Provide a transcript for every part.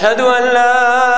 أشهد ان لا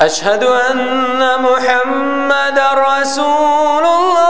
أشهد ان محمد رسول الله.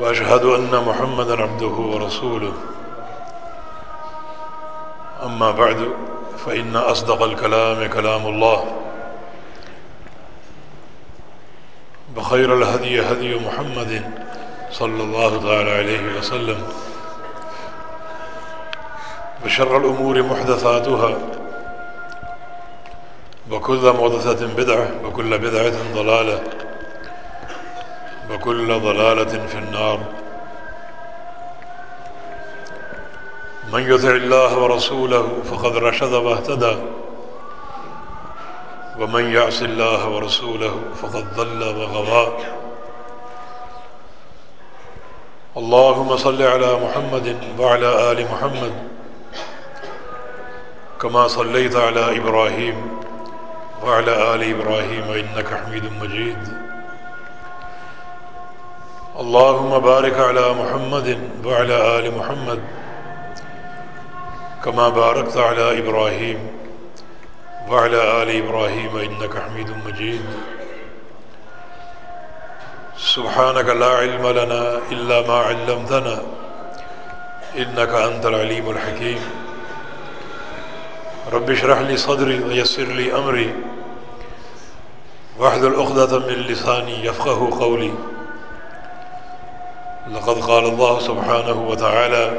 وأشهد أن محمدا عبده ورسوله. أما بعد، فإن أصدق الكلام كلام الله. بخير الهدي هدي محمد صلى الله تعالى عليه وسلم. وشر الأمور محدثاتها. وكل محدثة بدعة، وكل بدعة ضلالة. وكل ضلالة في النار. من يطع الله ورسوله فقد رشد واهتدى. ومن يعص الله ورسوله فقد ضل وغوى. اللهم صل على محمد وعلى آل محمد كما صليت على إبراهيم وعلى آل إبراهيم إنك حميد مجيد. اللهم بارك على محمد وعلى آل محمد كما باركت على إبراهيم وعلى آل إبراهيم إنك حميد مجيد. سبحانك لا علم لنا إلا ما علمتنا إنك أنت العليم الحكيم. رب اشرح لي صدري ويسر لي أمري واحلل عقدة من لساني يفقه قولي. لقد قال الله سبحانه وتعالى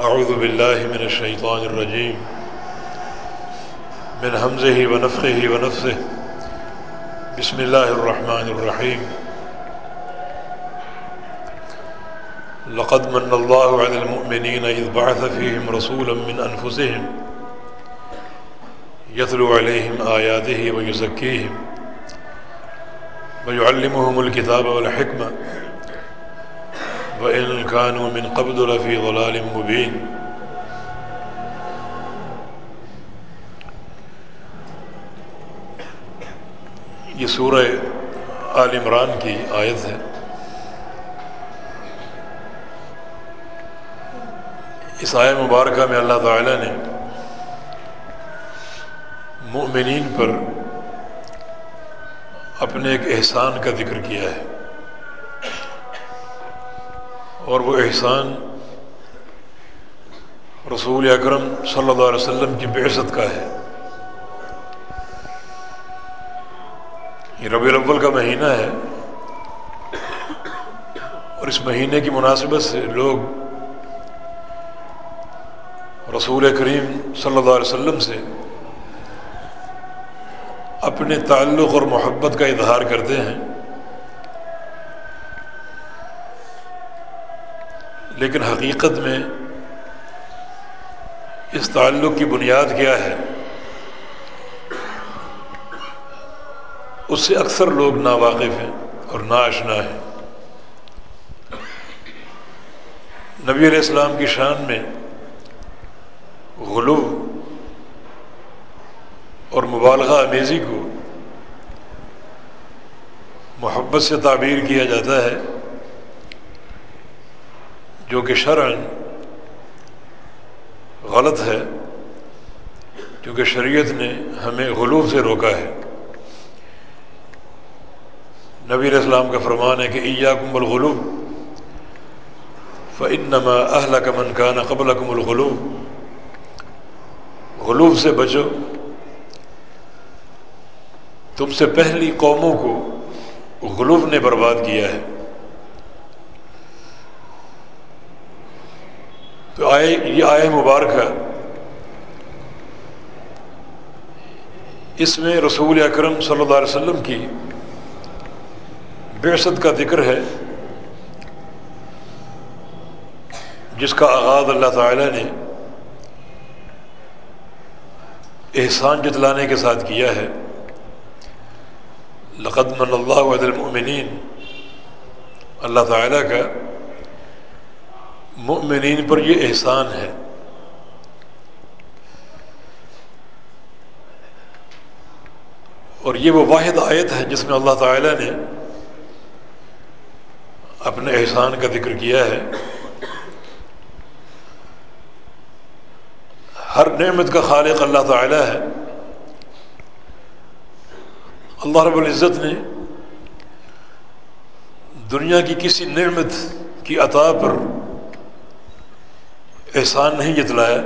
أعوذ بالله من الشيطان الرجيم. من همزه ونفخه ونفثه. بسم الله الرحمن الرحيم. لقد من الله على المؤمنين إذ بعث فيهم رسولا من أنفسهم يتلو عليهم آياته ويزكيهم ويعلمهم الكتاب والحكمة. وإن كانوا من قبل لفي ضلال مبين یہ سورہ آل عمران کی آیت ہے۔ اس آئے مبارکہ میں اللہ تعالیٰ نے مؤمنین پر اپنے ایک احسان کا ذکر کیا ہے۔ اور وہ احسان رسول اکرم صلی اللہ علیہ وسلم کی بعثت کا ہے۔ یہ ربی الاول کا مہینہ ہے۔ اور اس مہینے کی مناسبت سے لوگ رسول کریم صلی اللہ علیہ وسلم سے اپنے تعلق اور محبت کا اظہار کرتے ہیں۔ لیکن حقیقت میں اس تعلق کی بنیاد کیا ہے؟ اس سے اکثر لوگ ناواقف ہیں اور ناشنا ہیں۔ نبی علیہ السلام کی شان میں غلو اور مبالغہ امیزی کو محبت سے تعبیر کیا جاتا ہے۔ جو کہ شرعن غلط ہے، کیونکہ شریعت نے ہمیں غلوب سے روکا ہے۔ نبی علیہ السلام کا فرمان ہے کہ ایا کم الغلوب فنما اہل کا منکانہ قبل کم الغلوب غلوب سے بچو۔ تم سے پہلی قوموں کو غلوب نے برباد کیا ہے۔ تو آئے، یہ آئے مبارکہ اس میں رسول اکرم صلی اللہ علیہ وسلم کی بیست کا ذکر ہے، جس کا آغاز اللہ تعالیٰ نے احسان جتلانے کے ساتھ کیا ہے۔ لقد من اللہ عد المؤمنین۔ اللہ تعالیٰ کا مؤمنین پر یہ احسان ہے۔ اور یہ وہ واحد آیت ہے جس میں اللہ تعالیٰ نے اپنے احسان کا ذکر کیا ہے۔ ہر نعمت کا خالق اللہ تعالیٰ ہے۔ اللہ رب العزت نے دنیا کی کسی نعمت کی عطا پر احسان نہیں جتلایا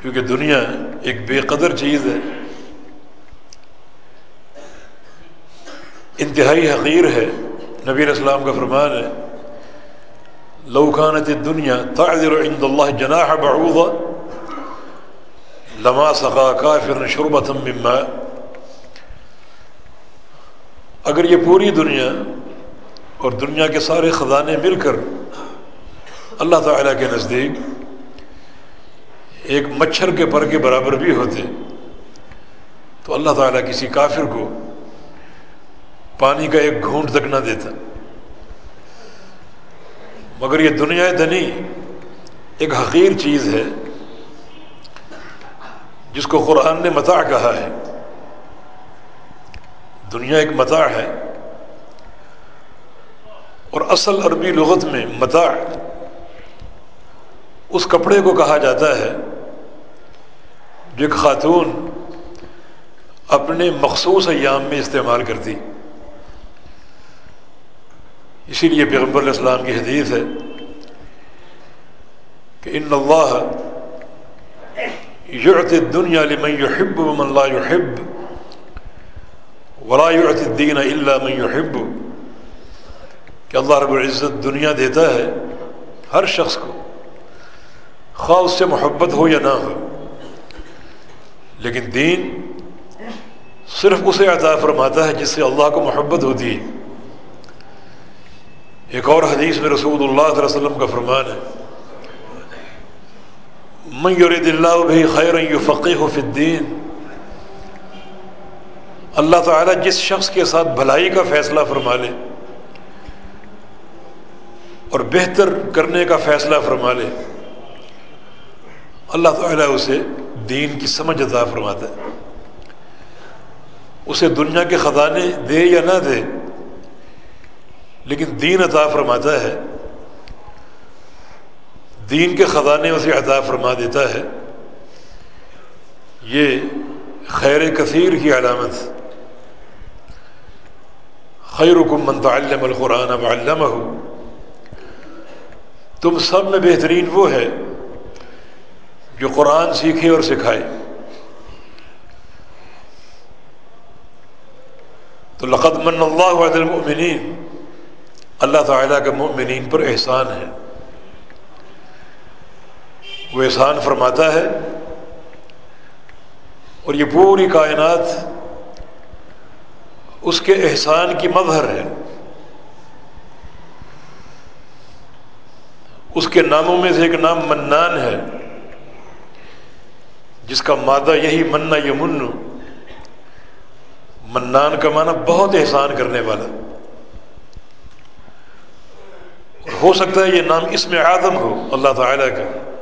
کیونکہ دنیا ایک بے قدر چیز ہے۔ انتہائی حقیر ہے۔ نبی علیہ السلام کا فرمان ہے لوکانت دنیا تعذر عند اللہ جناح بعوضہ لما سقا کافر شربتم مما۔ اگر یہ پوری دنیا اور دنیا کے سارے خزانے مل کر اللہ تعالیٰ کے نزدیک ایک مچھر کے پر کے برابر بھی ہوتے تو اللہ تعالیٰ کسی کافر کو پانی کا ایک گھونٹ تک نہ دیتا۔ مگر یہ دنیا دنی ایک حقیر چیز ہے، جس کو قرآن نے متاع کہا ہے۔ دنیا ایک متاع ہے، اور اصل عربی لغت میں متاع اس کپڑے کو کہا جاتا ہے جو ایک خاتون اپنے مخصوص ایام میں استعمال کرتی۔ اسی لیے پیغمبر علیہ السلام کی حدیث ہے کہ ان اللہ یعطی الدنیا لمن يحب ومن لا يحب ولا يعطی الدین الا من يحب کہ اللہ رب العزت دنیا دیتا ہے ہر شخص کو خواہ اس سے محبت ہو یا نہ ہو، لیکن دین صرف اسے عطا فرماتا ہے جس سے اللہ کو محبت ہوتی ہے۔ ایک اور حدیث میں رسول اللہ علیہ وسلم کا فرمان ہے۔ من یرید اللہ بھی خیر فقی فی الدین اللہ تعالیٰ جس شخص کے ساتھ بھلائی کا فیصلہ فرما لے اور بہتر کرنے کا فیصلہ فرما لے اللہ تعالیٰ اسے دین کی سمجھ عطا فرماتا ہے۔ اسے دنیا کے خزانے دے یا نہ دے، لیکن دین عطا فرماتا ہے۔ دین کے خزانے اسے عطا فرما دیتا ہے۔ یہ خیر کثیر کی علامت۔ خیر من تعلم القرآن علامہ تم سب میں بہترین وہ ہے جو قرآن سیکھے اور سکھائے۔ تو لقد من اللہ المؤمنین۔ اللہ تعالیٰ کے مؤمنین پر احسان ہے۔ وہ احسان فرماتا ہے۔ اور یہ پوری کائنات اس کے احسان کی مظہر ہے۔ اس کے ناموں میں سے ایک نام منان ہے۔ جس کا مادہ یہی منا یہ من منان کا معنی بہت احسان کرنے والا۔ اور ہو سکتا ہے یہ نام اس میں آدم ہو، اللہ تعالیٰ کا۔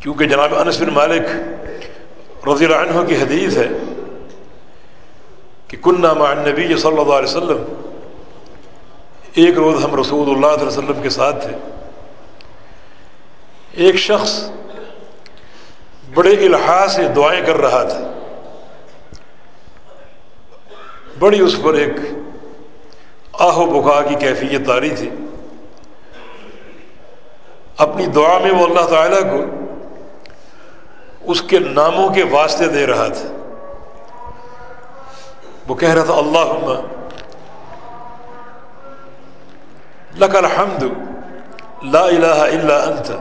کیونکہ جناب انس بن مالک رضی اللہ عنہ کی حدیث ہے کہ کن نام نبی صلی اللہ علیہ وسلم، ایک روز ہم رسول اللہ علیہ وسلم کے ساتھ تھے۔ ایک شخص بڑے الحاظ سے دعائیں کر رہا تھا۔ بڑی اس پر ایک آہ و بخا کی کیفیت تاری تھی۔ اپنی دعا میں وہ اللہ تعالیٰ کو اس کے ناموں کے واسطے دے رہا تھا۔ وہ کہہ رہا تھا اللہ لک الحمد، لا الہ الا انت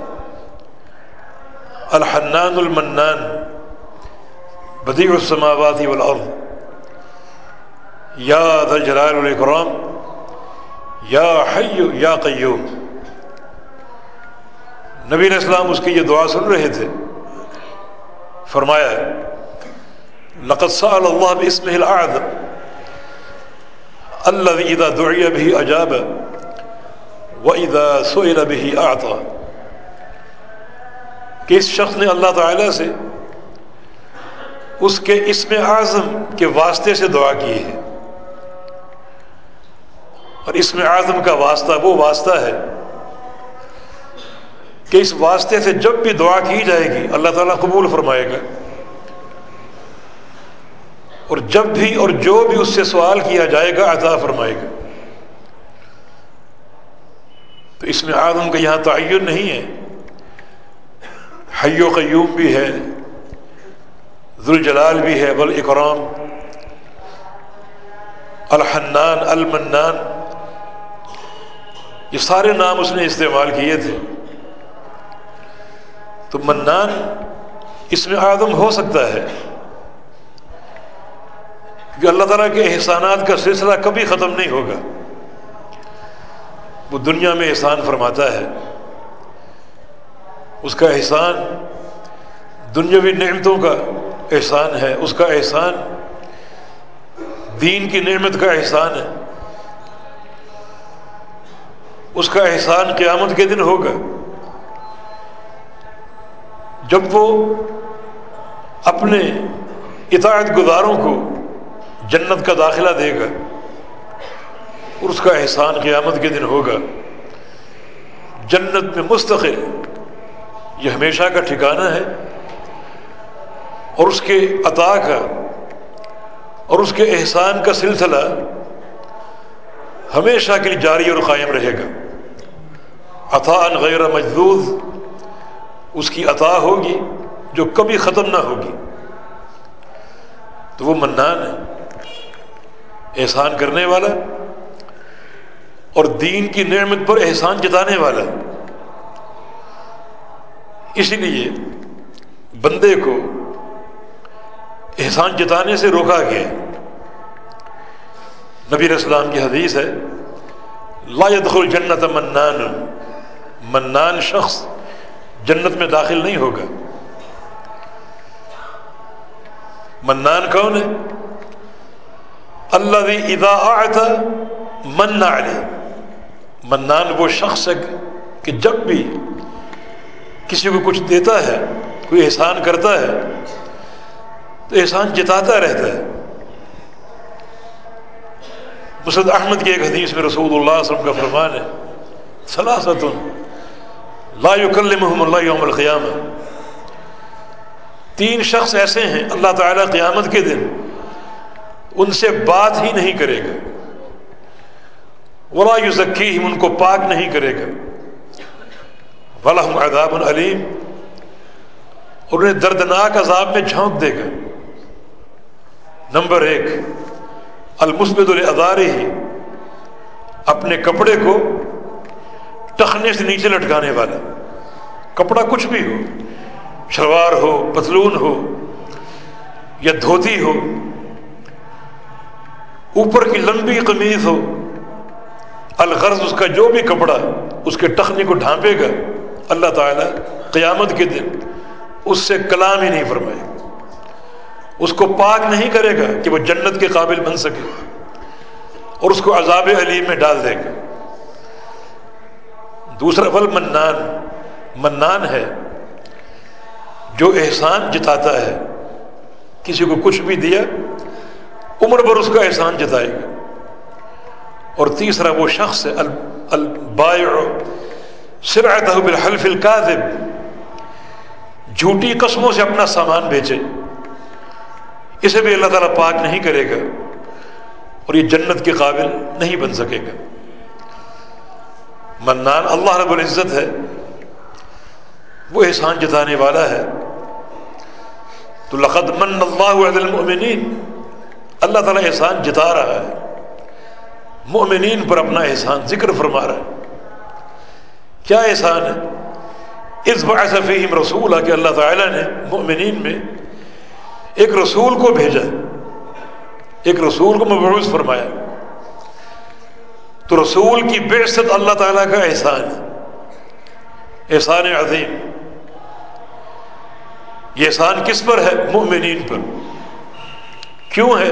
الحنان المنان، بدیع السماوات والارض۔ یا جلال الاکرام یا حیو یا قیوم۔ نبی علیہ السلام اس کی یہ دعا سن رہے تھے۔ فرمایا لقد سأل اللہ باسمه الاعظم الذي اذا دعي به اجاب واذا سئل به اعطى۔ کہ اس شخص نے اللہ تعالی سے اس کے اسم اعظم کے واسطے سے دعا کی ہے۔ اور اس میں اعظم کا واسطہ وہ واسطہ ہے کہ اس واسطے سے جب بھی دعا کی جائے گی، اللہ تعالیٰ قبول فرمائے گا۔ اور جب بھی اور جو بھی اس سے سوال کیا جائے گا، عطا فرمائے گا۔ تو اس میں اعظم کا یہاں تعین نہیں ہے۔ حی و قیوم بھی ہے، ذوالجلال بھی ہے بل اکرام الحنان، المنان، یہ سارے نام اس نے استعمال کیے تھے۔ تو منان اس میں آدم ہو سکتا ہے کہ اللہ تعالیٰ کے احسانات کا سلسلہ کبھی ختم نہیں ہوگا۔ وہ دنیا میں احسان فرماتا ہے۔ اس کا احسان دنیاوی نعمتوں کا احسان ہے، اس کا احسان دین کی نعمت کا احسان ہے۔ اس کا احسان قیامت کے دن ہوگا۔ جب وہ اپنے اطاعت گزاروں کو جنت کا داخلہ دے گا، اور اس کا احسان قیامت کے دن ہوگا۔ جنت میں مستقل یہ ہمیشہ کا ٹھکانہ ہے اور اس کے عطا کا اور اس کے احسان کا سلسلہ ہمیشہ کے لیے جاری اور قائم رہے گا۔ عطا غیر مجدود اس کی عطا ہوگی جو کبھی ختم نہ ہوگی۔ تو وہ منان ہے، احسان کرنے والا اور دین کی نعمت پر احسان جتانے والا۔ اس لیے بندے کو احسان جتانے سے روکا گیا نبی اسلام کی حدیث ہے، لا يدخل جنت منان منان شخص جنت میں داخل نہیں ہوگا۔ منان کون ہے؟ اللہ ادا آتا من علی منان وہ شخص ہے کہ جب بھی کسی کو کچھ دیتا ہے، کوئی احسان کرتا ہے، تو احسان جتاتا رہتا ہے۔ مسد احمد کی ایک حدیث میں رسول اللہ علیہ وسلم کا فرمان ہے سلاست لا يكلمهم اللہ یوم القیامہ۔ تین شخص ایسے ہیں اللہ تعالیٰ قیامت کے دن ان سے بات ہی نہیں کرے گا۔ ولا یزکیہم، ان کو پاک نہیں کرے گا۔ ولہم عذاب علیم اور انہیں دردناک عذاب میں جھونک دے گا نمبر ایک، المسبد الادارے ہی اپنے کپڑے کو ٹخنے سے نیچے لٹکانے والا۔ کپڑا کچھ بھی ہو، شلوار ہو، پتلون ہو، یا دھوتی ہو، اوپر کی لمبی قمیض ہو، الغرض اس کا جو بھی کپڑا اس کے ٹخنے کو ڈھانپے گا۔ اللہ تعالیٰ قیامت کے دن اس سے کلام ہی نہیں فرمائے۔ گا اس کو پاک نہیں کرے گا کہ وہ جنت کے قابل بن سکے اور اس کو عذاب علیم میں ڈال دے گا۔ دوسرا، ول منان منان ہے جو احسان جتاتا ہے۔ کسی کو کچھ بھی دیا، عمر بھر اس کا احسان جتائے گا۔ اور تیسرا، وہ شخص ہے البائع سرعتہ بالحلف الكاذب۔ جھوٹی قسموں سے اپنا سامان بیچے۔ اسے بھی اللہ تعالیٰ پاک نہیں کرے گا اور یہ جنت کے قابل نہیں بن سکے گا۔ منان اللہ رب العزت ہے، وہ احسان جتانے والا ہے۔ تو لقد من اللہ المؤمنین۔ اللہ تعالیٰ احسان جتا رہا ہے۔ مؤمنین پر اپنا احسان ذکر فرما رہا ہے۔ کیا احسان ہے؟ اس بعث فیہم رسول کہ اللہ تعالیٰ نے مؤمنین میں ایک رسول کو بھیجا، ایک رسول کو مبعوث فرمایا۔ تو رسول کی بعثت اللہ تعالیٰ کا احسان ہے، احسان عظیم۔ یہ احسان کس پر ہے؟ مؤمنین پر۔ کیوں ہے؟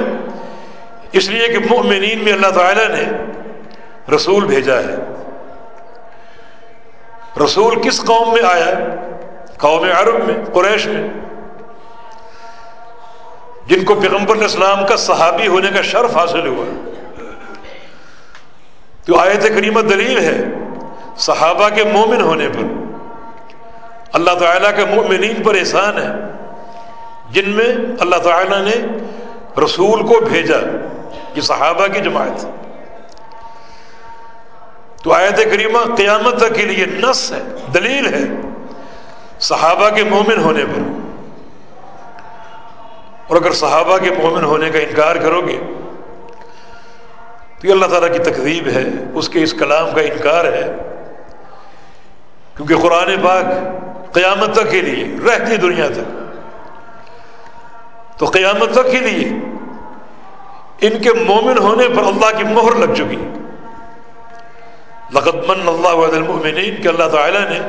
اس لیے کہ مؤمنین میں اللہ تعالیٰ نے رسول بھیجا ہے۔ رسول کس قوم میں آیا قوم عرب میں، قریش میں؟ جن کو پیغمبر اسلام کا صحابی ہونے کا شرف حاصل ہوا۔ تو آیت کریمہ دلیل ہے صحابہ کے مومن ہونے پر۔ اللہ تعالیٰ کے مومنین پر احسان ہے۔ جن میں اللہ تعالیٰ نے رسول کو بھیجا، یہ صحابہ کی جماعت۔ تو آیت کریمہ قیامت تک کے لیے نس ہے، دلیل ہے۔ صحابہ کے مومن ہونے پر۔ اور اگر صحابہ کے مومن ہونے کا انکار کرو گے، تو یہ اللہ تعالیٰ کی تقریب ہے، اس کے اس کلام کا انکار ہے۔ کیونکہ قرآن پاک قیامت تک کے لیے رہتی دنیا تک۔ تو قیامت تک کے لیے ان کے مومن ہونے پر اللہ کی مہر لگ چکی۔ لقت من اللہ المؤمنین کہ اللہ تعالیٰ نے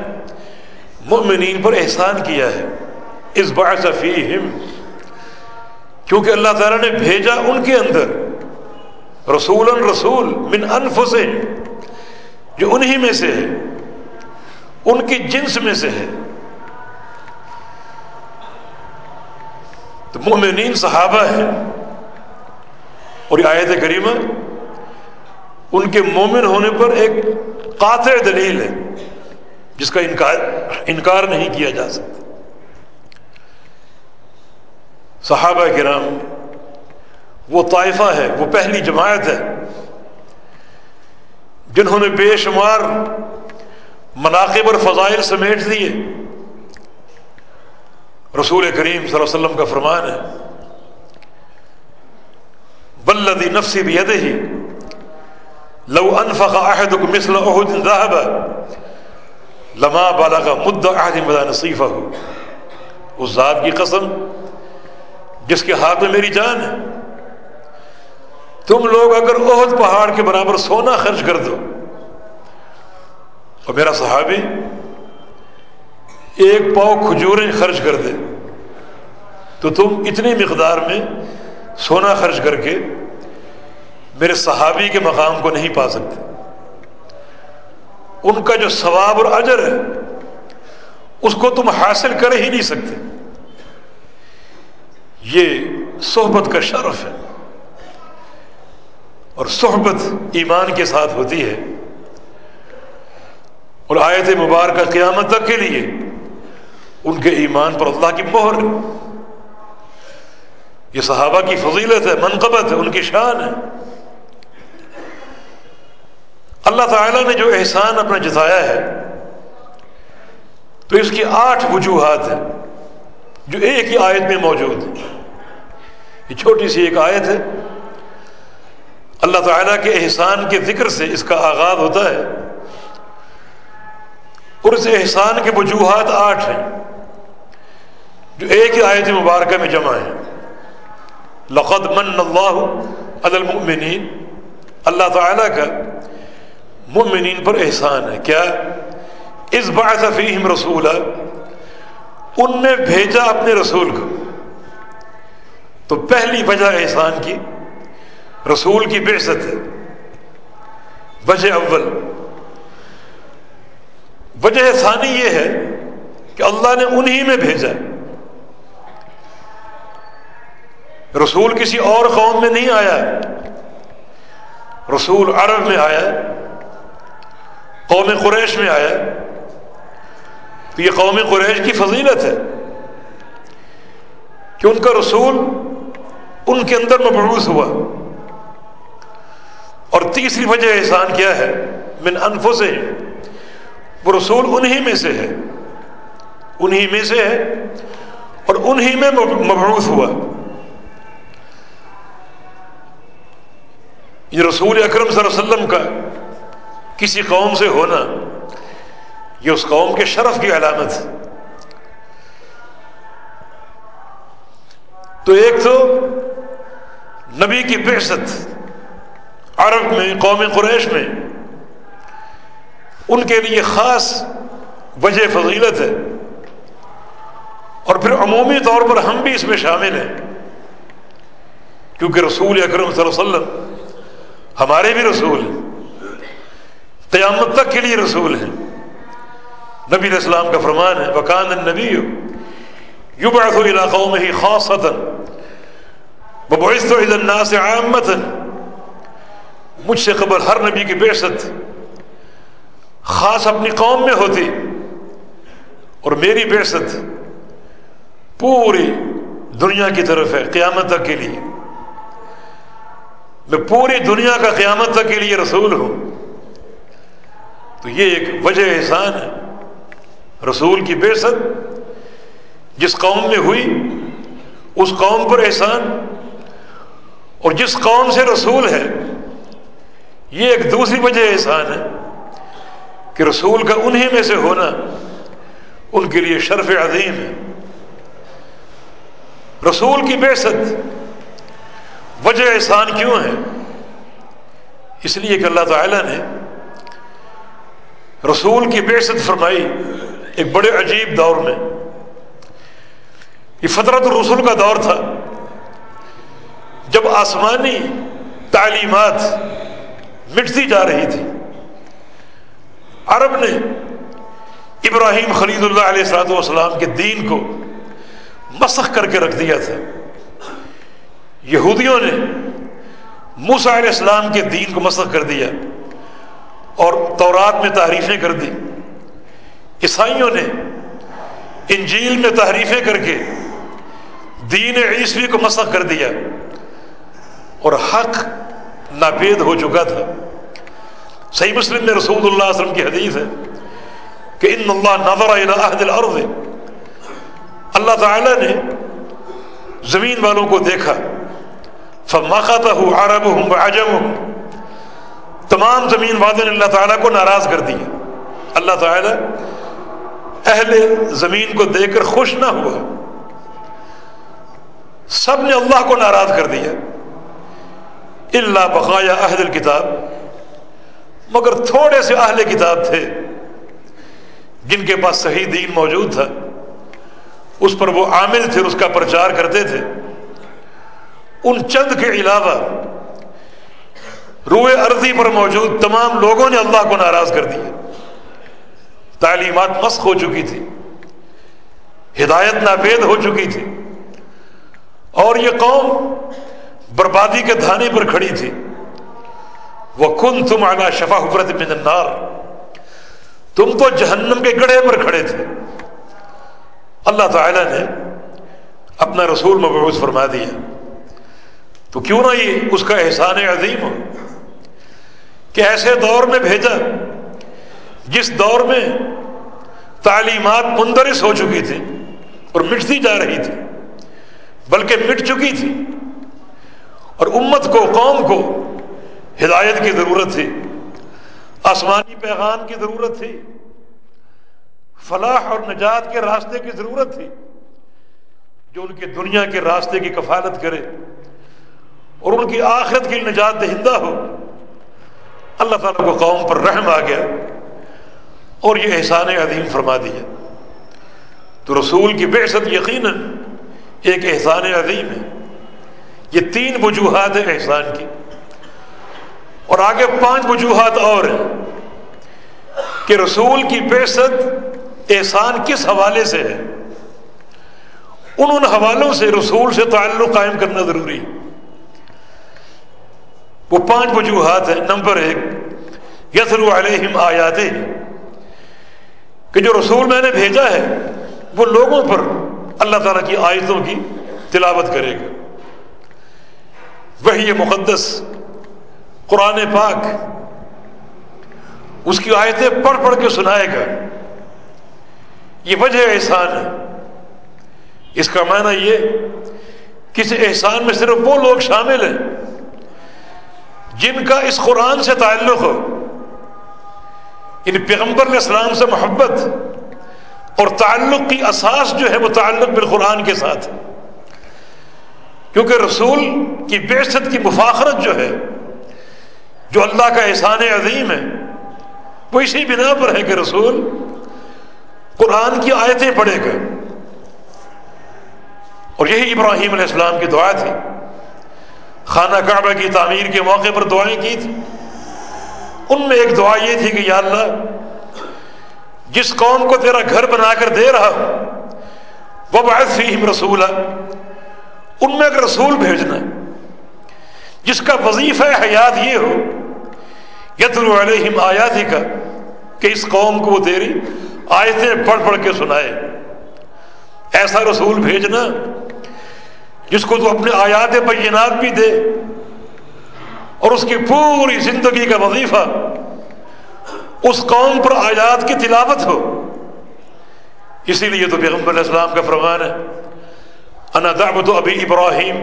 مؤمنین پر احسان کیا ہے۔ اس باعث فیہم، کیونکہ اللہ تعالیٰ نے بھیجا ان کے اندر رسول رسول من انفسے جو انہی میں سے ہے ان کی جنس میں سے ہے تو مومنین صحابہ ہیں۔ اور یہ آیت کریمہ ان کے مومن ہونے پر ایک قاطع دلیل ہے، جس کا انکار انکار نہیں کیا جا سکتا۔ صحابہ کرام، وہ طائفہ ہے، وہ پہلی جماعت ہے، جنہوں نے بے شمار مناقب اور فضائل سمیٹ دیے۔ رسول کریم صلی اللہ علیہ وسلم کا فرمان ہے بلدی نفسی بھی ہی لو انفق احدكم مثل احد ذهب لما بالغ مد احد مدا نصیفہ ہو اس ذات کی قسم جس کے ہاتھ میں میری جان ہے. تم لوگ اگر عہد پہاڑ کے برابر سونا خرچ کر دو. اور میرا صحابی ایک پاؤ کھجوریں خرچ کر دے. تو تم اتنی مقدار میں سونا خرچ کر کے میرے صحابی کے مقام کو نہیں پا سکتے۔ ان کا جو ثواب اور اجر ہے، اس کو تم حاصل کر ہی نہیں سکتے۔ یہ صحبت کا شرف ہے۔ اور صحبت ایمان کے ساتھ ہوتی ہے۔ اور آیت مبارکہ قیامت تک کے لیے ان کے ایمان پر اللہ کی مہر ہے۔ یہ صحابہ کی فضیلت ہے، منقبت ہے، ان کی شان ہے۔ اللہ تعالیٰ نے جو احسان اپنا جتایا ہے، تو اس کی آٹھ وجوہات ہیں، جو ایک ہی آیت میں موجود ہے یہ چھوٹی سی ایک آیت ہے۔ اللہ تعالیٰ کے احسان کے ذکر سے اس کا آغاز ہوتا ہے۔ اور اس احسان کے وجوہات آٹھ ہیں، جو ایک ہی آیت مبارکہ میں جمع ہیں۔ لقد من اللہ المؤمنین۔ اللہ تعالیٰ کا مؤمنین پر احسان ہے۔ کیا؟ اس بعث فیہم رسول ان نے بھیجا اپنے رسول کو۔ تو پہلی وجہ احسان کی، رسول کی بعثت ہے۔ وجہ اول۔ وجہ ثانی یہ ہے کہ اللہ نے انہی میں بھیجا۔ رسول کسی اور قوم میں نہیں آیا۔ رسول عرب میں آیا۔ قوم قریش میں آیا تو یہ قوم قریش کی فضیلت ہے کہ ان کا رسول ان کے اندر مبعوث ہوا۔ اور تیسری وجہ احسان کیا ہے؟ من انفوں وہ رسول انہی میں سے ہے۔ انہی میں سے ہے اور انہی میں مبعوث ہوا۔ یہ رسول اکرم صلی اللہ علیہ وسلم کا کسی قوم سے ہونا، یہ اس قوم کے شرف کی علامت ہے۔ تو ایک تو نبی کی بعثت عرب میں، قوم قریش میں، ان کے لیے خاص وجہ فضیلت ہے۔ اور پھر عمومی طور پر ہم بھی اس میں شامل ہیں۔ کیونکہ رسول اکرم صلی اللہ علیہ وسلم ہمارے بھی رسول ہیں۔ قیامت تک کے لیے رسول ہیں۔ نبی علیہ السلام کا فرمان ہے وکان النبی یبعث الى قومه خاصتا وبعثت الى الناس عامتا مجھ سے قبل ہر نبی کی بعثت خاص اپنی قوم میں ہوتی اور میری بعثت پوری دنیا کی طرف ہے قیامت تک کے لیے۔ میں پوری دنیا کا قیامت تک کے لیے رسول ہوں۔ تو یہ ایک وجہ احسان ہے رسول کی بے جس قوم میں ہوئی، اس قوم پر احسان، اور جس قوم سے رسول ہے، یہ ایک دوسری وجہ احسان ہے کہ رسول کا انہی میں سے ہونا ان کے لیے شرف عظیم ہے۔ رسول کی بےست وجہ احسان کیوں ہے؟ اس لیے کہ اللہ تعالیٰ نے رسول کی بےست فرمائی ایک بڑے عجیب دور میں۔ یہ فطرت الرسول کا دور تھا۔ جب آسمانی تعلیمات مٹتی جا رہی تھی۔ عرب نے ابراہیم خلید اللہ علیہ السلاۃ والسلام کے دین کو مسخ کر کے رکھ دیا تھا۔ یہودیوں نے موسا علیہ السلام کے دین کو مسخ کر دیا۔ اور تورات میں تعریفیں کر دی عیسائیوں نے انجیل میں تحریفیں کر کے دین عیسوی کو مسخ کر دیا اور حق ناپید ہو چکا تھا۔ صحیح مسلم میں رسول اللہ علیہ وسلم کی حدیث ہے کہ ان اللہ نظر الارض۔ اللہ تعالی نے زمین والوں کو دیکھا۔ فمقته عربهم وعجمهم۔ تمام زمین والوں نے اللہ تعالیٰ کو ناراض کر دیا اللہ تعالیٰ اہل زمین کو دیکھ کر خوش نہ ہوا۔ سب نے اللہ کو ناراض کر دیا۔ اللہ بقایا اہل الکتاب۔ مگر تھوڑے سے اہل کتاب تھے۔ جن کے پاس صحیح دین موجود تھا۔ اس پر وہ عامل تھے اس کا پرچار کرتے تھے۔ ان چند کے علاوہ روئے ارضی پر موجود تمام لوگوں نے اللہ کو ناراض کر دیا۔ تعلیمات مسخ ہو چکی تھی۔ ہدایت ناپید ہو چکی تھی۔ اور یہ قوم بربادی کے دھانے پر کھڑی تھی۔ وہ کن تم آگا شفا حبرت میں النار۔ تم تو جہنم کے گڑھے پر کھڑے تھے۔ اللہ تعالی نے اپنا رسول مبعوث فرما دیا۔ تو کیوں نہ یہ اس کا احسان عظیم ہو؟ کہ ایسے دور میں بھیجا جس دور میں تعلیمات مندرس ہو چکی تھی اور مٹتی جا رہی تھی، بلکہ مٹ چکی تھی۔ اور امت کو، قوم کو ہدایت کی ضرورت تھی، آسمانی پیغام کی ضرورت تھی، فلاح اور نجات کے راستے کی ضرورت تھی جو ان کے دنیا کے راستے کی کفالت کرے اور ان کی آخرت کی نجات دہندہ ہو۔ اللہ تعالیٰ کو قوم پر رحم آ گیا اور یہ احسان عظیم فرما دیا۔ تو رسول کی بے یقیناً ایک احسان عظیم ہے۔ یہ تین وجوہات ہیں احسان کی۔ اور آگے پانچ وجوہات اور ہیں کہ رسول کی بے احسان کس حوالے سے ہے۔ ان ان حوالوں سے رسول سے تعلق قائم کرنا ضروری ہے۔ وہ پانچ وجوہات ہیں۔ نمبر ایک یسر علیہم آیات کہ جو رسول میں نے بھیجا ہے، وہ لوگوں پر اللہ تعالیٰ کی آیتوں کی تلاوت کرے گا۔ وہی مقدس، قرآن پاک، اس کی آیتیں پڑھ پڑھ کے سنائے گا۔ یہ وجہ احسان ہے۔ اس کا معنی یہ، کسی احسان میں صرف وہ لوگ شامل ہیں جن کا اس قرآن سے تعلق ہو ان پیغمبر علیہ السلام سے محبت اور تعلق کی اساس جو ہے وہ تعلق بالقرآن کے ساتھ کیونکہ رسول کی بیست کی مفاخرت جو ہے، جو اللہ کا احسان عظیم ہے، وہ اسی بنا پر ہے کہ رسول قرآن کی آیتیں پڑھے گا۔ اور یہی ابراہیم علیہ السلام کی دعا تھی۔ خانہ کعبہ کی تعمیر کے موقع پر دعائیں کی تھی ان میں ایک دعا یہ تھی کہ یا اللہ، جس قوم کو تیرا گھر بنا کر دے رہا ہوں وہ باعث فیم رسول ان میں ایک رسول بھیجنا جس کا وظیفہ حیات یہ ہو یتر علیہم آیات کا کہ اس قوم کو وہ تیری آیتیں پڑھ پڑھ کے سنائے۔ ایسا رسول بھیجنا جس کو تو اپنے آیات بینات بھی دے اور اس کی پوری زندگی کا وظیفہ اس قوم پر آیات کی تلاوت ہو۔ اسی لیے تو پیغمبر علیہ السلام کا فرمان ہے، انا دعوت ابھی ابراہیم،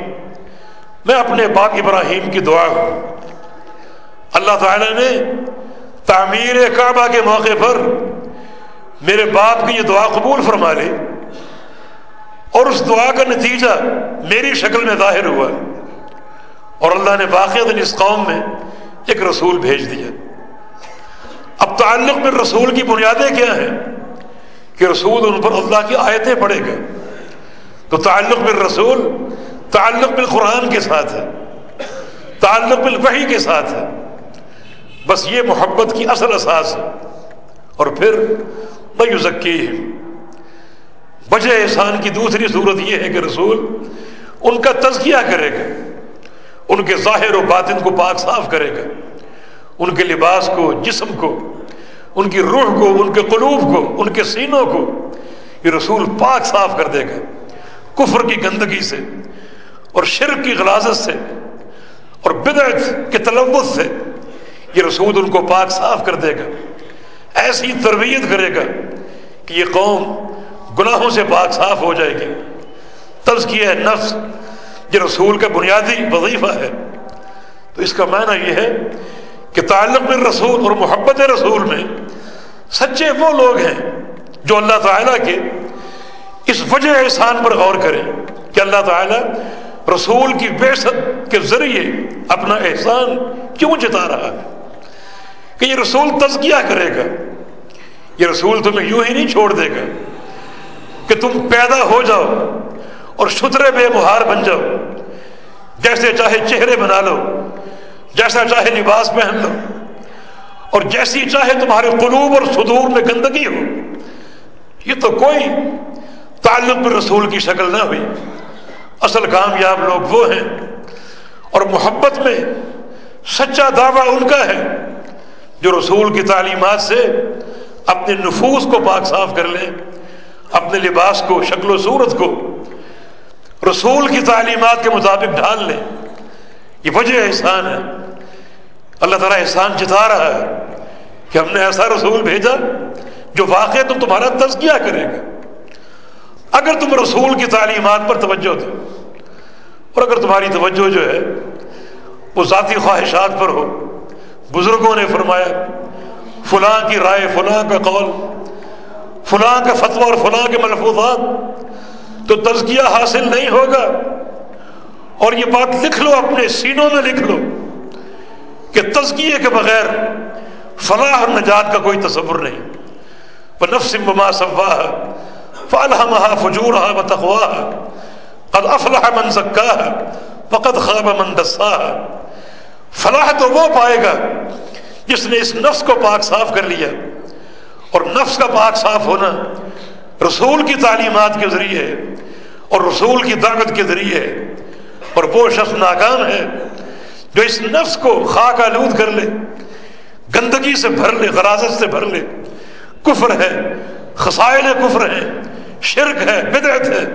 میں اپنے باپ ابراہیم کی دعا ہوں۔ اللہ تعالی نے تعمیر کعبہ کے موقع پر میرے باپ کی یہ دعا قبول فرما لے اور اس دعا کا نتیجہ میری شکل میں ظاہر ہوا اور اللہ نے واقع اس قوم میں ایک رسول بھیج دیا۔ اب تعلق میں رسول کی بنیادیں کیا ہیں؟ کہ رسول ان پر اللہ کی آیتیں پڑھے گا۔ تو تعلق میں رسول تعلق میں قرآن کے ساتھ ہے۔ تعلق میں وحی کے ساتھ ہے۔ بس یہ محبت کی اصل اساس ہے۔ اور پھر میں بھائی ذکی وجہ احسان کی دوسری صورت یہ ہے کہ رسول ان کا تزکیہ کرے گا، ان کے ظاہر و باطن کو پاک صاف کرے گا، ان کے لباس کو، جسم کو، ان کی روح کو، ان کے قلوب کو، ان کے سینوں کو یہ رسول پاک صاف کر دے گا۔ کفر کی گندگی سے اور شرک کی غلازت سے اور بدعت کے تلوث سے یہ رسول ان کو پاک صاف کر دے گا۔ ایسی تربیت کرے گا کہ یہ قوم گناہوں سے پاک صاف ہو جائے گی۔ تزکیہ نفس۔ یہ رسول کا بنیادی وظیفہ ہے۔ تو اس کا معنی یہ ہے کہ تعلق میں رسول اور محبت رسول میں سچے وہ لوگ ہیں جو اللہ تعالیٰ کے اس وجہ احسان پر غور کریں کہ اللہ تعالیٰ رسول کی بےست کے ذریعے اپنا احسان کیوں جتا رہا ہے؟ کہ یہ رسول تزکیہ کرے گا۔ یہ رسول تمہیں یوں ہی نہیں چھوڑ دے گا۔ کہ تم پیدا ہو جاؤ اور شترے بے مہار بن جاؤ۔ جیسے چاہے چہرے بنا لو، جیسا چاہے لباس پہن لو، اور جیسی چاہے تمہارے قلوب اور صدور میں گندگی ہو۔ یہ تو کوئی تعلق رسول کی شکل نہ ہوئی۔ اصل کامیاب لوگ وہ ہیں۔ اور محبت میں سچا دعویٰ ان کا ہے جو رسول کی تعلیمات سے اپنے نفوس کو پاک صاف کر لیں۔ اپنے لباس کو، شکل و صورت کو، رسول کی تعلیمات کے مطابق ڈھال لیں یہ وجہ احسان ہے۔ اللہ تعالیٰ احسان جتا رہا ہے کہ ہم نے ایسا رسول بھیجا جو واقع تم تمہارا تزکیہ کرے گا۔ اگر تم رسول کی تعلیمات پر توجہ دو اور اگر تمہاری توجہ جو ہے وہ ذاتی خواہشات پر ہو، بزرگوں نے فرمایا، فلاں کی رائے فلاں کا قول فلاں کا فتویٰ اور فلاں کے ملفوظات، تو تزکیہ حاصل نہیں ہوگا۔ اور یہ بات لکھ لو، اپنے سینوں میں لکھ لو کہ تزکیے کے بغیر فلاح اور نجات کا کوئی تصور نہیں۔ وہ نفس بما صفا فالحمہ فجورہ و تخواہ قد افلاح من سکا فقد خواب من دسا فلاح تو وہ پائے گا جس نے اس نفس کو پاک صاف کر لیا۔ اور نفس کا پاک صاف ہونا رسول کی تعلیمات کے ذریعے اور رسول کی دعوت کے ذریعے اور وہ شخص ناکام ہے جو اس نفس کو خاک آلود کر لے، گندگی سے بھر لے، غرازت سے بھر لے۔ کفر ہے، خسائل کفر ہیں، شرک ہے، بدعت ہے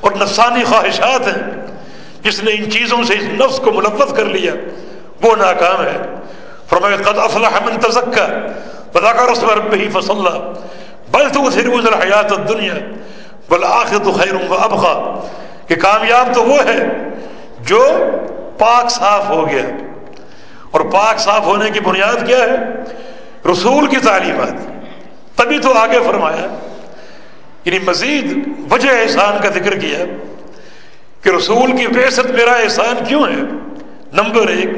اور نفسانی خواہشات ہیں۔ جس نے ان چیزوں سے اس نفس کو ملوث کر لیا، وہ ناکام ہے۔ فرمایا، قد افلح من تزکا بذکر اسم ربہ فصلا بل تؤثرون الحیات الدنیا والآخرة خیر و ابقا۔ کہ کامیاب تو وہ ہے جو پاک صاف ہو گیا۔ اور پاک صاف ہونے کی بنیاد کیا ہے؟ رسول کی تعلیمات۔ تبھی تو آگے فرمایا یعنی مزید وجہ احسان کا ذکر کیا کہ رسول کی بیست میرا احسان کیوں ہے؟ نمبر ایک،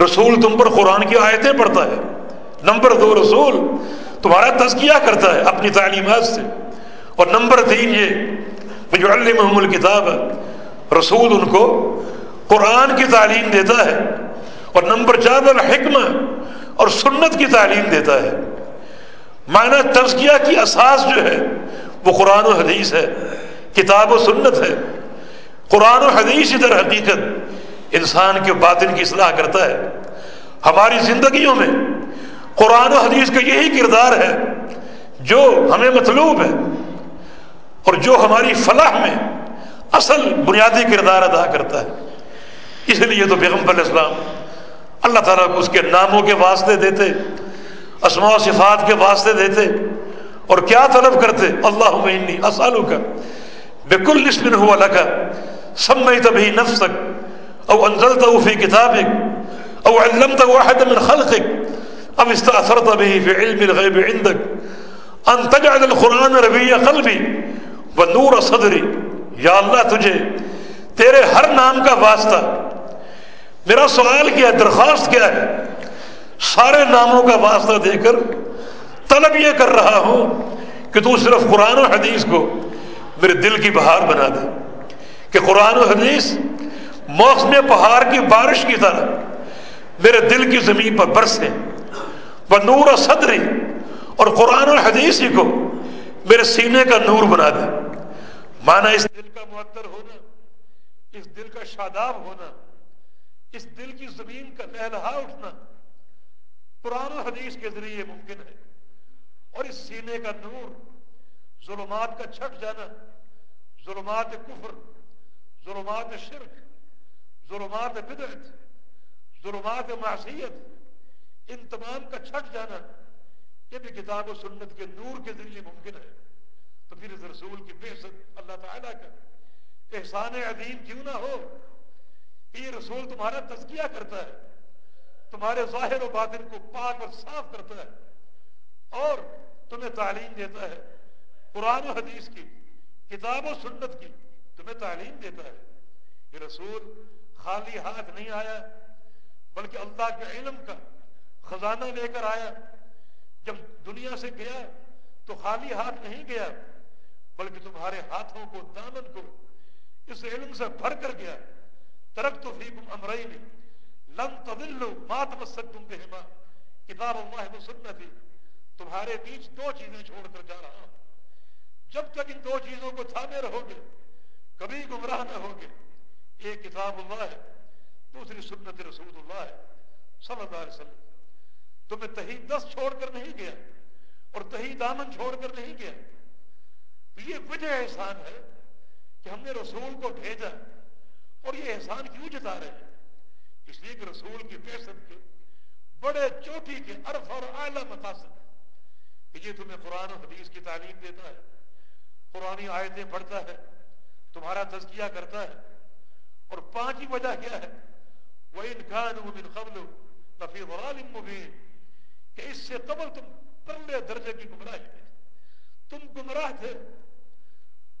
رسول تم پر قرآن کی آیتیں پڑھتا ہے۔ نمبر دو رسول، تمہارا تزکیہ کرتا ہے اپنی تعلیمات سے۔ اور نمبر تین یہ جو محمول کتاب ہے رسول ان کو قرآن کی تعلیم دیتا ہے۔ اور نمبر چار، الحکمہ، اور سنت کی تعلیم دیتا ہے۔ معنی تزکیہ کی اساس جو ہے، وہ قرآن و حدیث ہے، کتاب و سنت ہے۔ قرآن و حدیث ادھر حقیقت انسان کے باطن کی اصلاح کرتا ہے۔ ہماری زندگیوں میں قرآن و حدیث کا یہی کردار ہے، جو ہمیں مطلوب ہے اور جو ہماری فلاح میں اصل بنیادی کردار ادا کرتا ہے۔ اس لیے تو پیغمبر اسلام اللہ تعالیٰ کو اس کے ناموں کے واسطے دیتے، اسماء و صفات کے واسطے دیتے اور کیا طلب کرتے اللہ عمنی اسالو کا بالکل اسمن ہوا لگا سمئی تبھی نفسک او انزلت فی کتابک او علمت واحد من خلقک اب استاثرت به في علم الغیب عندك؟ انتجعل القرآن ربی قلبی و نور صدری یا اللہ تجھے، تیرے ہر نام کا واسطہ، میرا سوال کیا ہے درخواست کیا ہے؟ سارے ناموں کا واسطہ دے کر طلب یہ کر رہا ہوں کہ تو صرف قرآن و حدیث کو میرے دل کی بہار بنا دے، کہ قرآن و حدیث موسم پہاڑ کی بارش کی طرح میرے دل کی زمین پر برسے۔ وہ نور و صدری اور قرآن و حدیث ہی کو میرے سینے کا نور بنا دے۔ مانا اس دل کا معطر ہونا، اس دل کا شاداب ہونا، اس دل کی زمین کا لہلہا اٹھنا، قرآن و حدیث کے ذریعے ممکن ہے۔ اور اس سینے کا نور، ظلمات کا چھٹ جانا، ظلمات کفر، ظلمات شرک، ظلمات بدعت، ظلمات معصیت ان تمام کا چھٹ جانا یہ بھی کتاب و سنت کے نور کے ذریعے ممکن ہے۔ تو پھر اس رسول کی بے اللہ تعالیٰ کا احسان عظیم کیوں نہ ہو؟ کہ یہ رسول تمہارا تزکیہ کرتا ہے، تمہارے ظاہر و باطن کو پاک اور صاف کرتا ہے اور تمہیں تعلیم دیتا ہے۔ قرآن و حدیث کی، کتاب و سنت کی تمہیں تعلیم دیتا ہے۔ یہ رسول خالی ہاتھ نہیں آیا، بلکہ اللہ کے علم کا خزانہ لے کر آیا۔ جب دنیا سے گیا تو خالی ہاتھ نہیں گیا، بلکہ تمہارے ہاتھوں کو، دامن کو اس علم سے بھر کر گیا۔ ترک تو فیکم امرین لن تدلو ما تمسکتم بہما کتاب اللہ و سنتی، تمہارے بیچ دو چیزیں چھوڑ کر جا رہا ہوں۔ جب تک ان دو چیزوں کو تھامے رہو گے کبھی گمراہ نہ ہوگے، ایک کتاب اللہ ہے، دوسری سنت رسول اللہ ہے، صلی اللہ علیہ وسلم۔ تمہیں تہی دس چھوڑ کر نہیں گیا اور تہی دامن چھوڑ کر نہیں گیا۔ یہ وجہ احسان ہے کہ ہم نے رسول کو بھیجا اور یہ احسان کیوں جتا رہے ہیں؟ اس لیے کہ رسول کی فیصد کے بڑے چوٹی کے عرف اور اعلیٰ مقاصد کہ یہ تمہیں قرآن و حدیث کی تعلیم دیتا ہے قرآن آیتیں پڑھتا ہے، تمہارا تزکیہ کرتا ہے۔ اور پانچ ہی وجہ کیا ہے؟ وہ انکان قبل نفی غلال مبین کہ اس سے قبل تم پرلے درجے کی گمراہی تھے تم گمراہ تھے،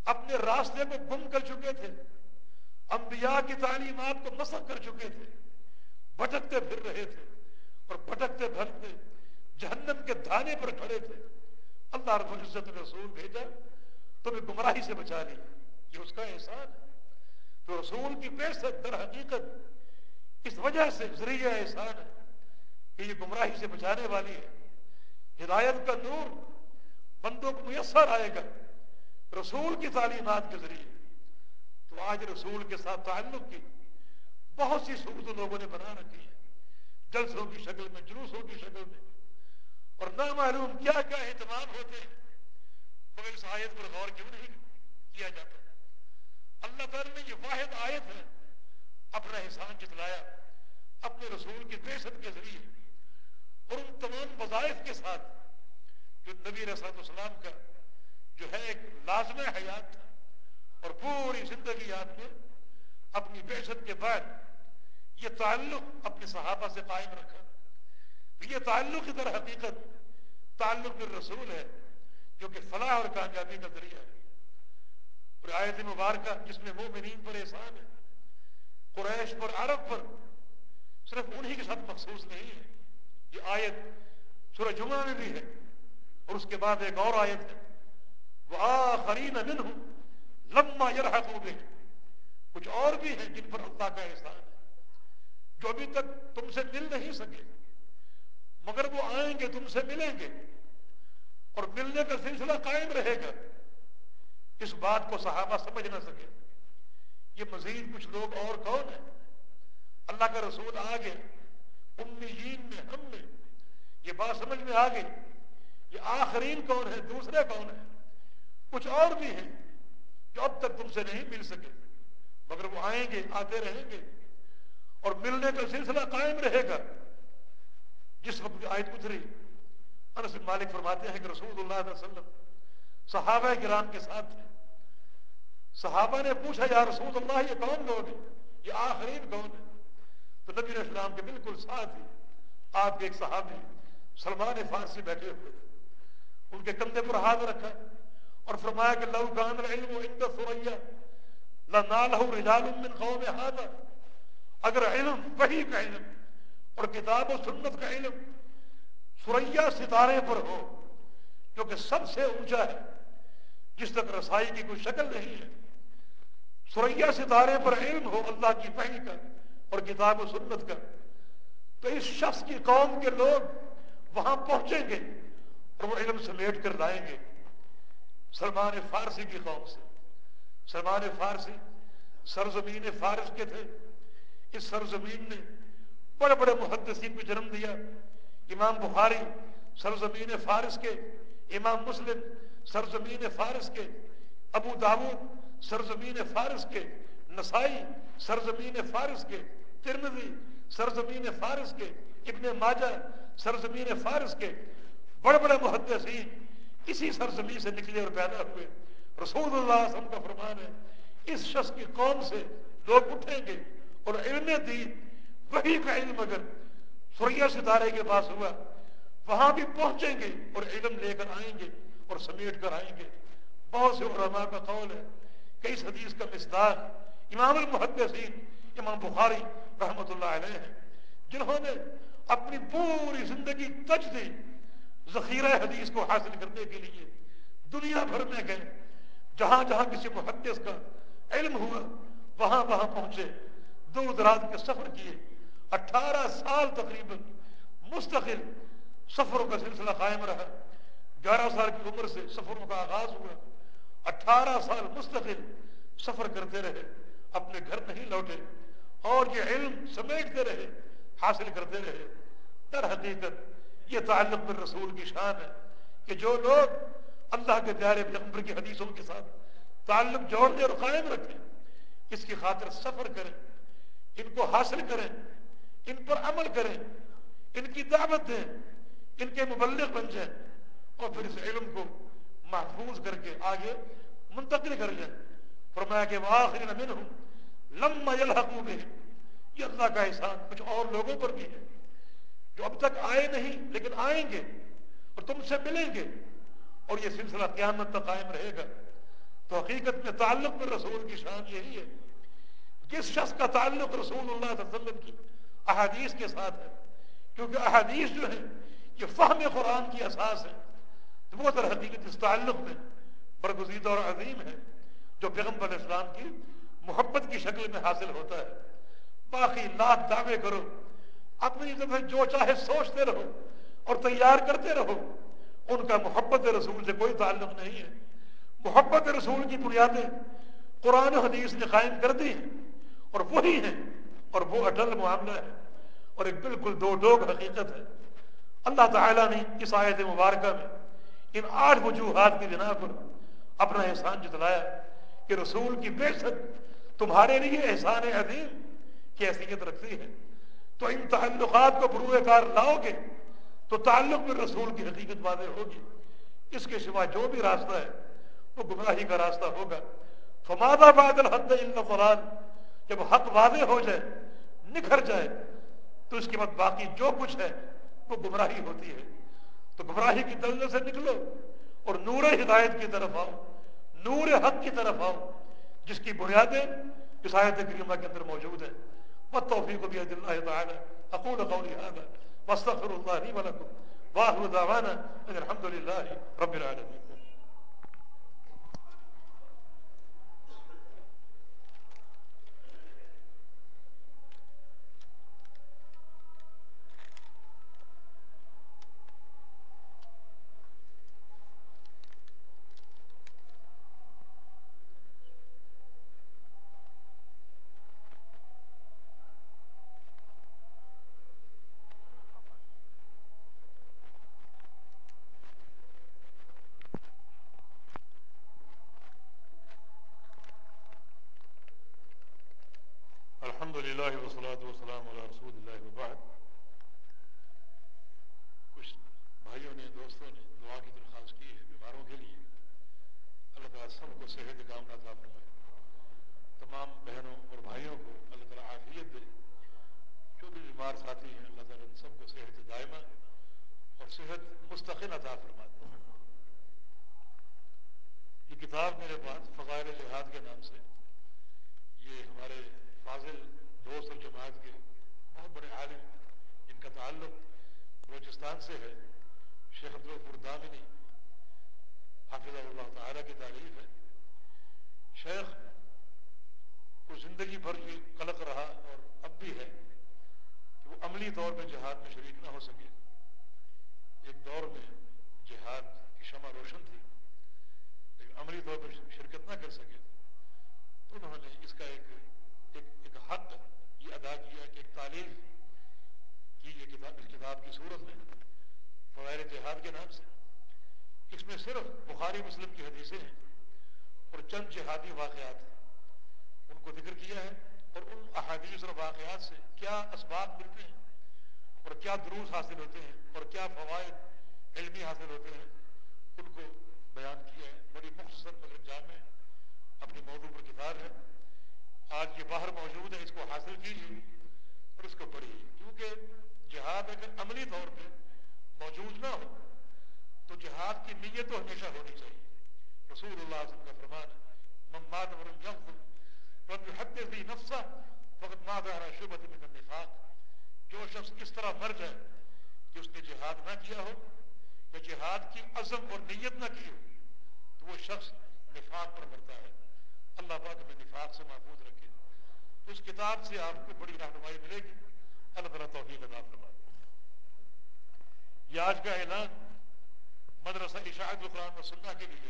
اپنے راستے کو گم کر چکے تھے، انبیاء کی تعلیمات کو مسخ کر چکے تھے۔ بھٹکتے پھر رہے تھے اور بھٹکتے بھٹکتے جہنم کے دھانے پر کھڑے تھے۔ اللہ رب العزت نے رسول بھیجا، تمہیں گمراہی سے بچا لیا۔ یہ اس کا احسان ہے۔ تو رسول کی پیشت در حقیقت اس وجہ سے ذریعہ احسان ہے۔ کہ یہ گمراہی سے بچانے والی ہے۔ ہدایت کا نور بندوں کو میسر آئے گا رسول کی تعلیمات کے ذریعے۔ تو آج رسول کے ساتھ تعلق کی بہت سی صورت لوگوں نے بنا رکھی ہے جلسوں کی شکل میں، جلوسوں کی شکل میں۔ اور نامعلوم کیا کیا اہتمام ہوتے ہیں مگر اس آیت پر غور کیوں نہیں کیا جاتا؟ اللہ تعالیٰ نے یہ واحد آیت ہے، اپنا احسان جتلایا، اپنے رسول کی بےسط کے ذریعے۔ اور ان تمام وظائف کے ساتھ جو نبی رسات اسلام کا جو ہے ایک لازم حیات تھا اور پوری زندگی آپ نے اپنی بحثت کے بعد یہ تعلق اپنے صحابہ سے قائم رکھا۔ یہ تعلق کی حقیقت تعلق بالرسول ہے، جو کہ فلاح اور کامیابی کا ذریعہ ہے۔ اور آیت مبارکہ جس میں مومنین پر احسان ہے، قریش پر، عرب پر، صرف انہی کے ساتھ مخصوص نہیں ہے۔ یہ آیت سورہ جمعہ میں بھی ہے اور اس کے بعد ایک اور آیت ہے۔ وآخرین منہم لما یرحقو بے کچھ اور بھی ہیں جن پر اللہ کا احسان ہے، جو ابھی تک تم سے مل نہیں سکے، مگر وہ آئیں گے، تم سے ملیں گے۔ اور ملنے کا سلسلہ قائم رہے گا۔ اس بات کو صحابہ سمجھ نہ سکے۔ یہ مزید کچھ لوگ اور کون ہیں؟ اللہ کا رسول آگے امیین میں، ہم میں۔ یہ بات سمجھ میں آ گئی۔ یہ آخرین کون ہے، دوسرے کون ہیں کچھ اور بھی ہیں جو اب تک تم سے نہیں مل سکے۔ مگر وہ آئیں گے، آتے رہیں گے۔ اور ملنے کا سلسلہ قائم رہے گا۔ جس وقت آیت اتری انس مالک فرماتے ہیں کہ رسول اللہ علیہ وسلم صحابہ کرام کے ساتھ تھے۔ صحابہ نے پوچھا، یا رسول اللہ، یہ کون لوگ ہیں؟ یہ آخرین کون ہے؟ تو نبی اسلام کے بالکل ساتھ ہی آپ کے ایک صحابی سلمان فارسی بیٹھے ہوئے تھے۔ ان کے کندھے پر ہاتھ رکھا اور فرمایا کہ لو کان علم و سوریا رجال من قوم هذا۔ اگر علم وہی کا علم اور کتاب و سنت کا علم سوریا ستارے پر ہو جو کہ سب سے اونچا ہے، جس تک رسائی کی کوئی شکل نہیں ہے سوریا ستارے پر علم ہو اللہ کی پہنی کا۔ اور کتاب و سنت کا۔ تو اس شخص کی قوم کے لوگ وہاں پہنچیں گے اور وہ علم سمیٹ کر لائیں گے۔ سلمان فارسی کی قوم سے۔ سلمان فارسی سرزمین فارس کے تھے۔ اس سرزمین نے بڑے بڑے محدثین کو جنم دیا۔ امام بخاری سرزمین فارس کے۔ امام مسلم سرزمین فارس کے۔ ابو داود سرزمین فارس کے۔ نسائی سرزمین فارس کے۔ ترمزی سرزمین فارس کے، ابن ماجہ سرزمین فارس کے بڑے بڑے محدثین اسی سرزمین سے نکلے اور پیدا ہوئے۔ رسول اللہ صلی اللہ علیہ وسلم کا فرمان ہے، اس شخص کی قوم سے لوگ اٹھیں گے اور علم دین، وہی کا علم اگر سوریا ستارے کے پاس ہوا، وہاں بھی پہنچیں گے اور علم لے کر آئیں گے اور سمیٹ کر آئیں گے۔ بہت سے علماء کا قول ہے کہ اس حدیث کا مصداق امام المحدثین امام بخاری رحمۃ اللہ علیہ ہیں جنہوں نے اپنی پوری زندگی تج دی ذخیرہ حدیث کو حاصل کرنے کے لیے دنیا بھر میں گئے، جہاں جہاں کسی محدث کا علم ہوا، وہاں وہاں پہنچے دور دراز کے سفر کیے۔ اٹھارہ سال تقریباً مستقل سفروں کا سلسلہ قائم رہا۔ گیارہ سال کی عمر سے سفروں کا آغاز ہوا۔ اٹھارہ سال مستقل سفر کرتے رہے، اپنے گھر نہیں لوٹے۔ اور یہ علم سمیٹتے رہے، حاصل کرتے رہے۔ در حقیقت یہ تعلق میں رسول کی شان ہے کہ جو لوگ اللہ کے پیارے پیغمبر کی حدیثوں کے ساتھ تعلق جوڑنے اور قائم رکھیں، اس کی خاطر سفر کریں، ان کو حاصل کریں، ان پر عمل کریں، ان کی دعوت دیں، ان کے مبلغ بن جائیں اور پھر اس علم کو محفوظ کر کے آگے منتقل کر جائیں فرمایا کہ واخر منہم لما یلحقو بہم یہ اللہ کا احسان کچھ اور لوگوں پر بھی ہے جو اب تک آئے نہیں، لیکن آئیں گے اور تم سے ملیں گے اور یہ سلسلہ قیامت تک قائم رہے گا۔ تو حقیقت میں تعلق میں رسول کی شان یہی ہے۔ کس شخص کا تعلق رسول اللہ صلی اللہ علیہ وسلم کی احادیث کے ساتھ ہے، کیونکہ احادیث جو ہے یہ فہم قرآن کی اساس ہے۔ تو وہ در حقیقت اس تعلق میں برگزیدہ اور عظیم ہے، جو پیغمبر اسلام کی محبت کی شکل میں حاصل ہوتا ہے۔ باقی لاکھ دعوے کرو۔ اپنی طرف جو چاہے سوچتے رہو اور تیار کرتے رہو۔ ان کا محبت رسول سے کوئی تعلق نہیں ہے۔ محبت رسول کی بنیادیں قرآن و حدیث نے قائم کر دی ہیں اور وہی ہیں اور وہ اٹل معاملہ ہے اور ایک بالکل دو ڈوگ حقیقت ہے۔ اللہ تعالیٰ نے اس آیت مبارکہ میں ان آٹھ وجوہات کی بنا پر اپنا احسان جتلایا کہ رسول کی بے شک تمہارے لیے احسان عظیم کی حیثیت رکھتی ہے۔ تو ان تعلقات کو بروئے کار لاؤ گے، تو تعلق میں رسول کی حقیقت واضح ہوگی۔ اس کے سوا جو بھی راستہ ہے، وہ گمراہی کا راستہ ہوگا۔ فمادہ بادل حد فلان جب حق واضح ہو جائے، نکھر جائے، تو اس کے بعد باقی جو کچھ ہے، وہ گمراہی ہوتی ہے۔ تو گمراہی کی دلدل سے نکلو اور نور ہدایت کی طرف آؤ، نور حق کی طرف آؤ۔ جس کی بنیادیں اس آیت کریمہ کے اندر موجود ہیں۔ وہ توفیق بھی اللہ تعالیٰ اقول قولی هذا واستغفر الله لي ولكم واخر دعوانا ان الحمد لله رب العالمين۔ رسول کے لیے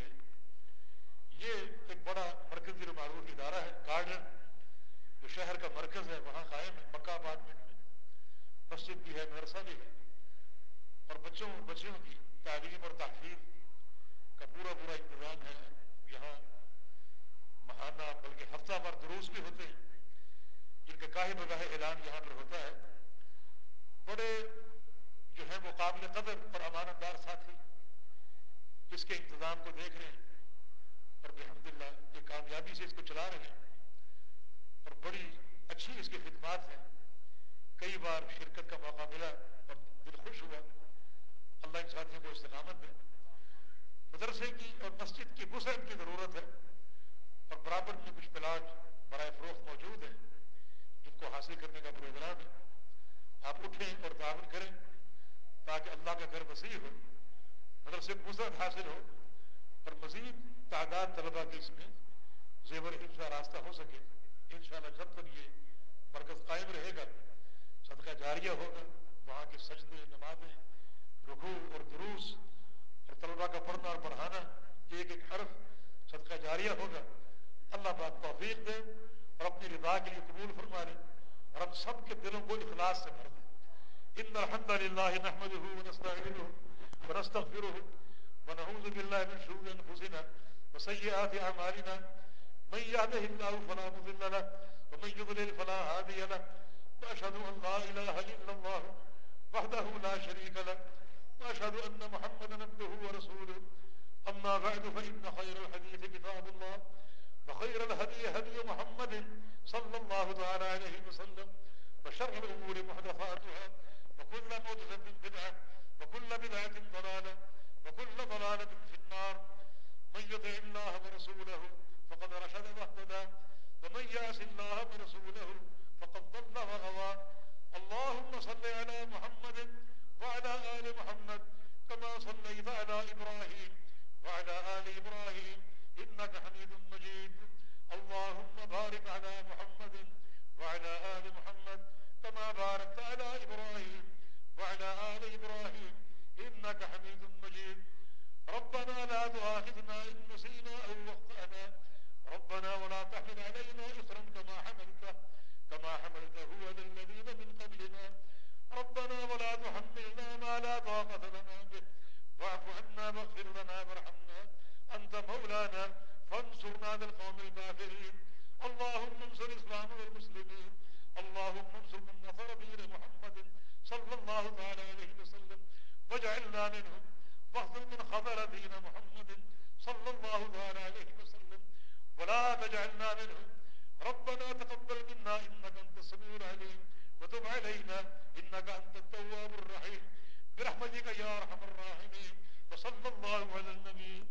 وأشهد أن محمدا عبده ورسوله. أما بعد، فإن خير الحديث كتاب الله، وخير الهدي هدي محمد صلى الله تعالى عليه وسلم، وشر الأمور محدثاتها، وكل مدثة بدعة، وكل بدعة ضلالة، وكل ضلالة في النار. من يطع الله ورسوله فقد رشد واهتدى ومن يعص الله ورسوله فقد ضل وغوى. اللهم صل على محمد وعلى آل محمد كما صليت على إبراهيم وعلى آل إبراهيم إنك حميد مجيد. اللهم بارك على محمد وعلى آل محمد كما باركت على إبراهيم وعلى آل إبراهيم إنك حميد مجيد. ربنا لا تؤاخذنا إن نسينا أو أخطأنا. ربنا ولا تحمل علينا إصرا كما حملته كما حملته على الذين من قبلنا. ربنا ولا تحملنا ما لا طاقة لنا به. فاعف عنا واغفر لنا وارحمنا. أنت مولانا، فانصرنا للقوم الكافرين. اللهم انصر الإسلام والمسلمين. اللهم انصر من نصر بير محمد صلى الله تعالى عليه وسلم. واجعلنا منهم. واخذل من خبر دين محمد صلى الله تعالى عليه وسلم. ولا تجعلنا منهم. ربنا تقبل منا إنك أنت السميع العليم. وتب علينا انك انت التواب الرحيم برحمتك يا ارحم الراحمين وصلى الله على النبي